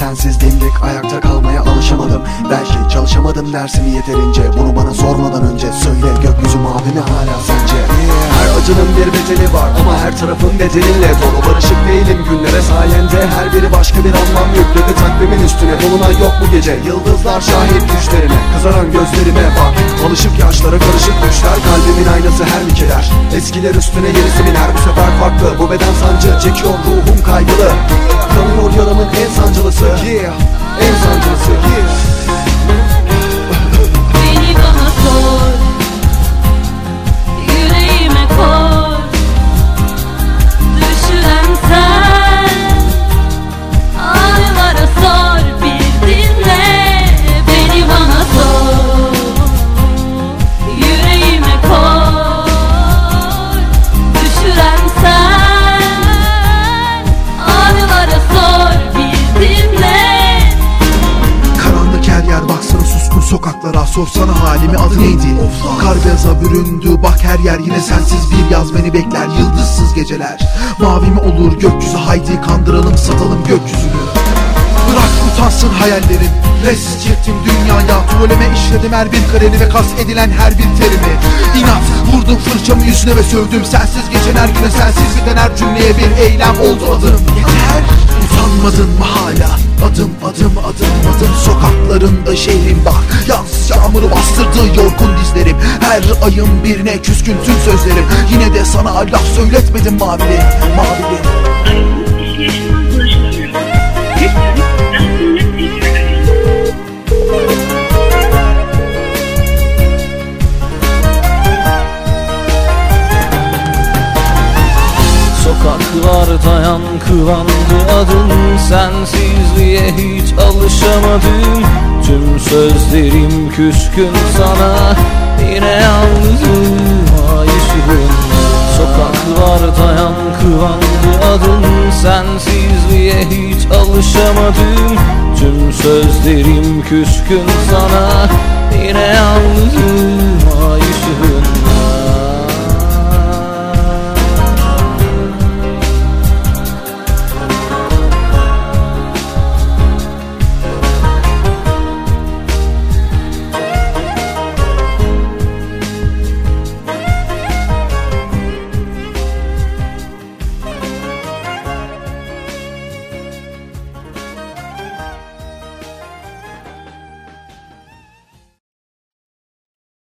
sensiz dimdik ayakta kalmaya alışamadım. Belki çalışamadım dersimi yeterince. Bunu bana sormadan önce söyle gökyüzü mavi mi hala sence? Her acının bir bedeli var ama her tarafın bedelinle Dolu barışık değilim günlere sayende. Her biri başka bir anlam yükledi takvimin üstüne. Dolunay yok bu gece. Yıldızlar şahit düşlerine Kızaran gözlerime bak. Alışık yaşlara karışık düşler Kalbimin aynası her bir keder Eskiler üstüne yenisi biner. Bu sefer farklı Bu beden sancı çekiyor ruhum kaygılı. Kanıyor yaramın en sancılısı Yeah. en Sorsana halimi adı neydi? Kar beyaza büründü bak her yer yine sensiz. Bir yaz beni bekler Yıldızsız geceler. Mavi mi olur gökyüzü haydi kandıralım satalım gökyüzünü. Bırak utansın hayallerim. Res çektim dünyaya Tuvaleme işledim. Her bir kareni ve kast edilen her bir terimi. İnat vurdum fırçamı yüzüne ve sövdüm. Sensiz geçen her güne sensiz biten her cümleye bir eylem oldu adım. Yeter Utanmadın mı Sokaklarında şehrin bak Yaz yağmuru bastırdı yorgun dizlerim. Her ayın birine küskün tüm sözlerim. Yine de sana laf söyletmedim mavili Mavili. Sokaklarda yankılandı adın Sensizliğe hiç alışamadım. Tüm sözlerim küskün sana. Yine yalnızım ayışırım Sokaklarda yankılandı adın. Sensizliğe hiç alışamadım. Tüm sözlerim küskün sana. Yine yalnızım